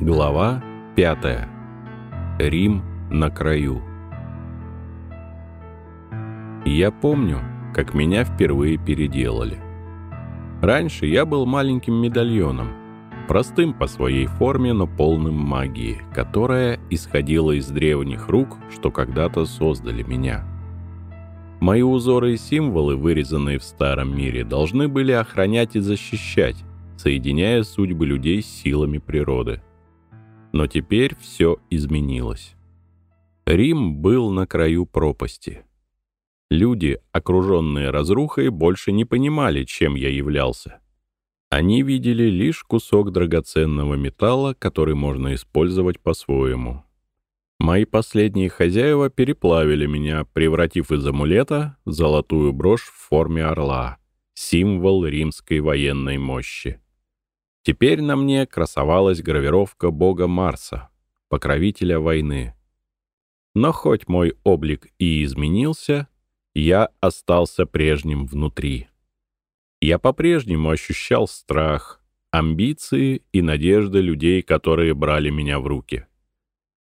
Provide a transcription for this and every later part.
Глава 5. Рим на краю. Я помню, как меня впервые переделали. Раньше я был маленьким медальоном, простым по своей форме, но полным магии, которая исходила из древних рук, что когда-то создали меня. Мои узоры и символы, вырезанные в старом мире, должны были охранять и защищать, соединяя судьбы людей с силами природы. Но теперь все изменилось. Рим был на краю пропасти. Люди, окруженные разрухой, больше не понимали, чем я являлся. Они видели лишь кусок драгоценного металла, который можно использовать по-своему. Мои последние хозяева переплавили меня, превратив из амулета золотую брошь в форме орла, символ римской военной мощи. Теперь на мне красовалась гравировка бога Марса, покровителя войны. Но хоть мой облик и изменился, я остался прежним внутри. Я по-прежнему ощущал страх, амбиции и надежды людей, которые брали меня в руки.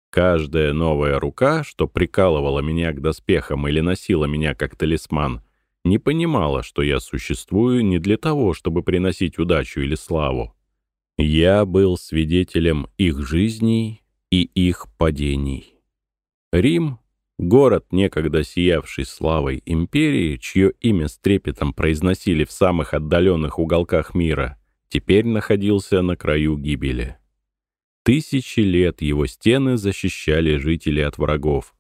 Каждая новая рука, что прикалывала меня к доспехам или носила меня как талисман, не понимала, что я существую не для того, чтобы приносить удачу или славу. Я был свидетелем их жизней и их падений. Рим — город, некогда сиявший славой империи, чье имя с трепетом произносили в самых отдаленных уголках мира, теперь находился на краю гибели. Тысячи лет его стены защищали жителей от врагов.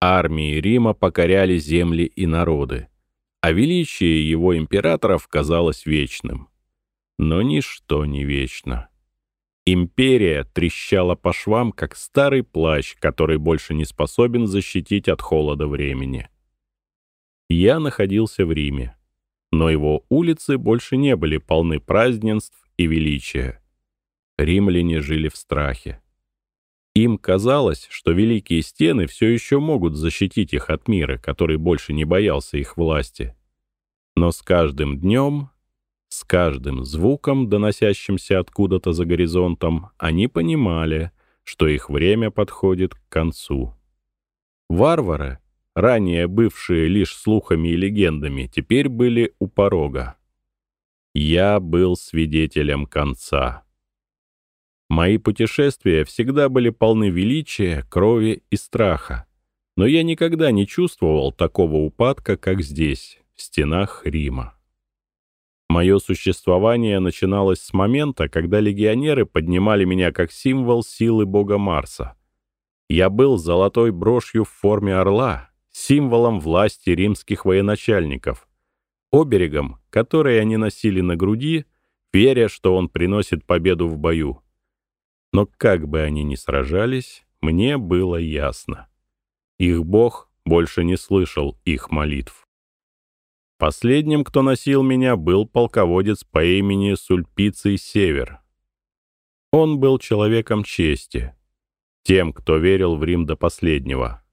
Армии Рима покоряли земли и народы, а величие его императоров казалось вечным — но ничто не вечно. Империя трещала по швам, как старый плащ, который больше не способен защитить от холода времени. Я находился в Риме, но его улицы больше не были полны празднеств и величия. Римляне жили в страхе. Им казалось, что великие стены все еще могут защитить их от мира, который больше не боялся их власти. Но с каждым днем с каждым звуком, доносящимся откуда-то за горизонтом, они понимали, что их время подходит к концу. Варвары, ранее бывшие лишь слухами и легендами, теперь были у порога. Я был свидетелем конца. Мои путешествия всегда были полны величия, крови и страха, но я никогда не чувствовал такого упадка, как здесь, в стенах Рима. Мое существование начиналось с момента, когда легионеры поднимали меня как символ силы бога Марса. Я был золотой брошью в форме орла, символом власти римских военачальников, оберегом, который они носили на груди, веря, что он приносит победу в бою. Но как бы они ни сражались, мне было ясно. Их бог больше не слышал их молитв. Последним, кто носил меня, был полководец по имени Сульпиций Север. Он был человеком чести, тем, кто верил в Рим до последнего.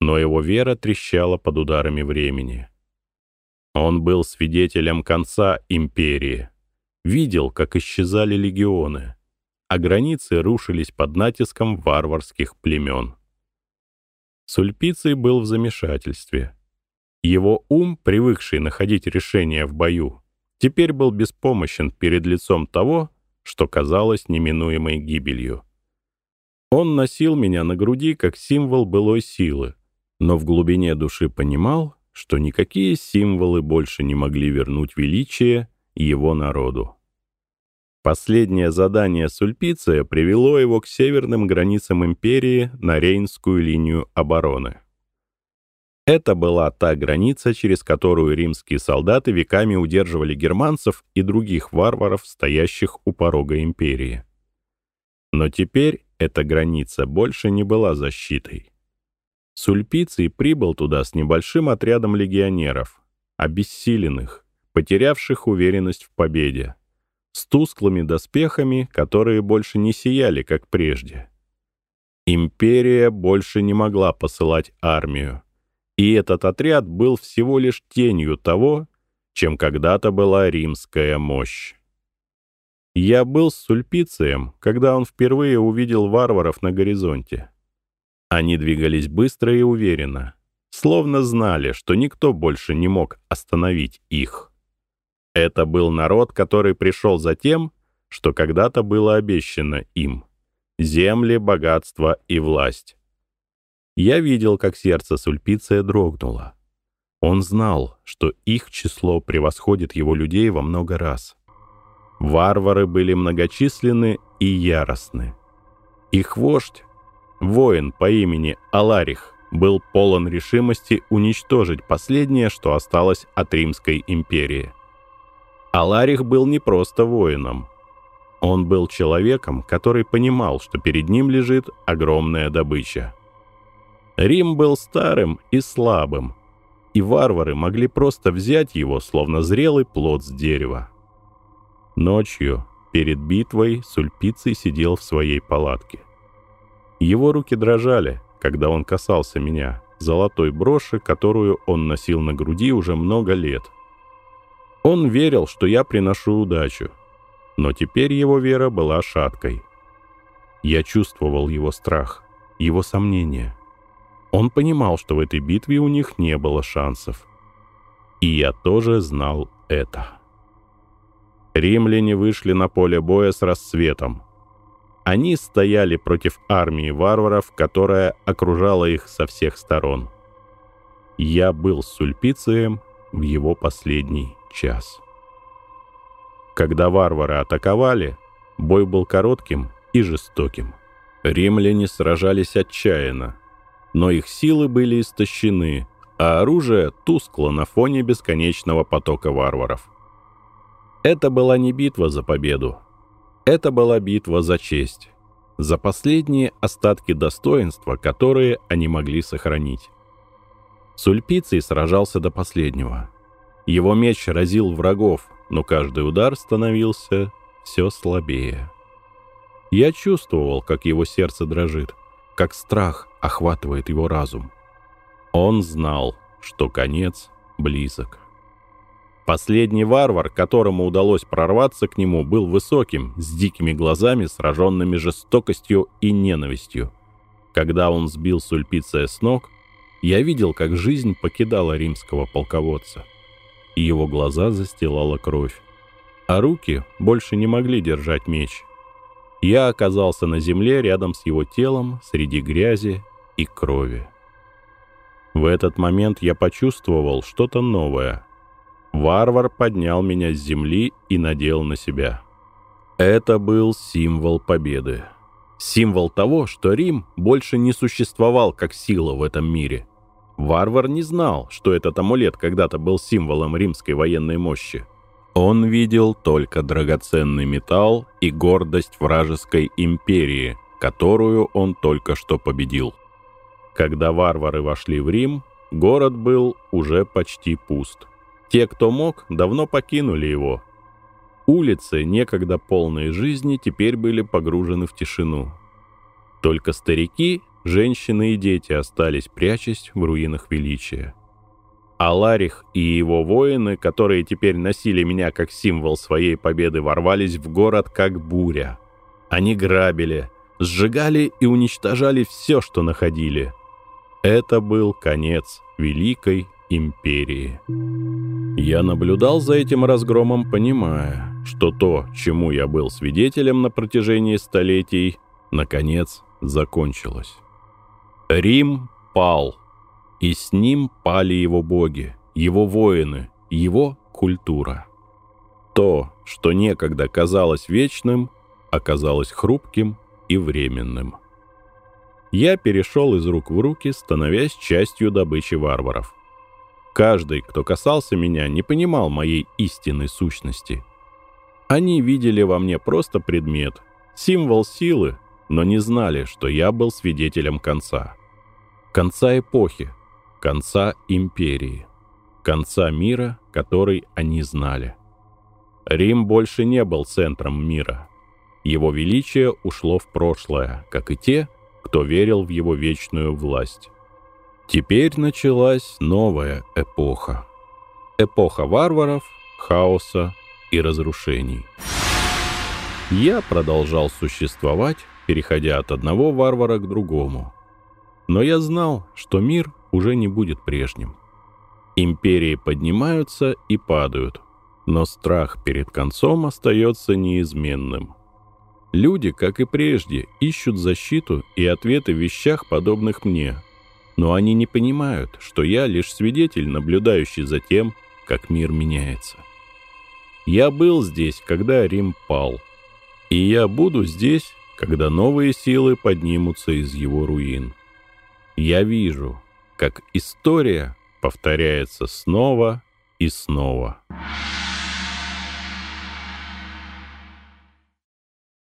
Но его вера трещала под ударами времени. Он был свидетелем конца империи, видел, как исчезали легионы, а границы рушились под натиском варварских племен. Сульпиций был в замешательстве — его ум, привыкший находить решения в бою, теперь был беспомощен перед лицом того, что казалось неминуемой гибелью. Он носил меня на груди как символ былой силы, но в глубине души понимал, что никакие символы больше не могли вернуть величие его народу. Последнее задание Сульпиция привело его к северным границам империи на Рейнскую линию обороны. Это была та граница, через которую римские солдаты веками удерживали германцев и других варваров, стоящих у порога империи. Но теперь эта граница больше не была защитой. Сульпиций прибыл туда с небольшим отрядом легионеров, обессиленных, потерявших уверенность в победе, с тусклыми доспехами, которые больше не сияли, как прежде. Империя больше не могла посылать армию, и этот отряд был всего лишь тенью того, чем когда-то была римская мощь. Я был с Сульпицием, когда он впервые увидел варваров на горизонте. Они двигались быстро и уверенно, словно знали, что никто больше не мог остановить их. Это был народ, который пришел за тем, что когда-то было обещано им — земли, богатство и власть. Я видел, как сердце Сульпиция дрогнуло. Он знал, что их число превосходит его людей во много раз. Варвары были многочисленны и яростны. Их вождь, воин по имени Аларих, был полон решимости уничтожить последнее, что осталось от Римской империи. Аларих был не просто воином. Он был человеком, который понимал, что перед ним лежит огромная добыча. Рим был старым и слабым, и варвары могли просто взять его, словно зрелый плод с дерева. Ночью, перед битвой, Сульпиций сидел в своей палатке. Его руки дрожали, когда он касался меня, золотой броши, которую он носил на груди уже много лет. Он верил, что я приношу удачу, но теперь его вера была шаткой. Я чувствовал его страх, его сомнения. Он понимал, что в этой битве у них не было шансов. И я тоже знал это. Римляне вышли на поле боя с рассветом. Они стояли против армии варваров, которая окружала их со всех сторон. Я был с Сульпицием в его последний час. Когда варвары атаковали, бой был коротким и жестоким. Римляне сражались отчаянно, но их силы были истощены, а оружие тускло на фоне бесконечного потока варваров. Это была не битва за победу. Это была битва за честь, за последние остатки достоинства, которые они могли сохранить. Сульпиций сражался до последнего. Его меч разил врагов, но каждый удар становился все слабее. Я чувствовал, как его сердце дрожит, как страх охватывает его разум. Он знал, что конец близок. Последний варвар, которому удалось прорваться к нему, был высоким, с дикими глазами, сраженными жестокостью и ненавистью. Когда он сбил Сульпиция с ног, я видел, как жизнь покидала римского полководца. И его глаза застилала кровь. А руки больше не могли держать меч. Я оказался на земле рядом с его телом, среди грязи и крови. В этот момент я почувствовал что-то новое. Варвар поднял меня с земли и надел на себя. Это был символ победы. Символ того, что Рим больше не существовал как сила в этом мире. Варвар не знал, что этот амулет когда-то был символом римской военной мощи. Он видел только драгоценный металл и гордость вражеской империи, которую он только что победил. Когда варвары вошли в Рим, город был уже почти пуст. Те, кто мог, давно покинули его. Улицы, некогда полные жизни, теперь были погружены в тишину. Только старики, женщины и дети остались, прячась в руинах величия. Аларих и его воины, которые теперь носили меня как символ своей победы, ворвались в город как буря. Они грабили, сжигали и уничтожали все, что находили. Это был конец Великой Империи. Я наблюдал за этим разгромом, понимая, что то, чему я был свидетелем на протяжении столетий, наконец закончилось. Рим пал, и с ним пали его боги, его воины, его культура. То, что некогда казалось вечным, оказалось хрупким и временным я перешел из рук в руки, становясь частью добычи варваров. Каждый, кто касался меня, не понимал моей истинной сущности. Они видели во мне просто предмет, символ силы, но не знали, что я был свидетелем конца. Конца эпохи, конца империи, конца мира, который они знали. Рим больше не был центром мира. Его величие ушло в прошлое, как и те, кто верил в его вечную власть. Теперь началась новая эпоха. Эпоха варваров, хаоса и разрушений. Я продолжал существовать, переходя от одного варвара к другому. Но я знал, что мир уже не будет прежним. Империи поднимаются и падают, но страх перед концом остается неизменным. Люди, как и прежде, ищут защиту и ответы в вещах, подобных мне. Но они не понимают, что я лишь свидетель, наблюдающий за тем, как мир меняется. Я был здесь, когда Рим пал. И я буду здесь, когда новые силы поднимутся из его руин. Я вижу, как история повторяется снова и снова. Thank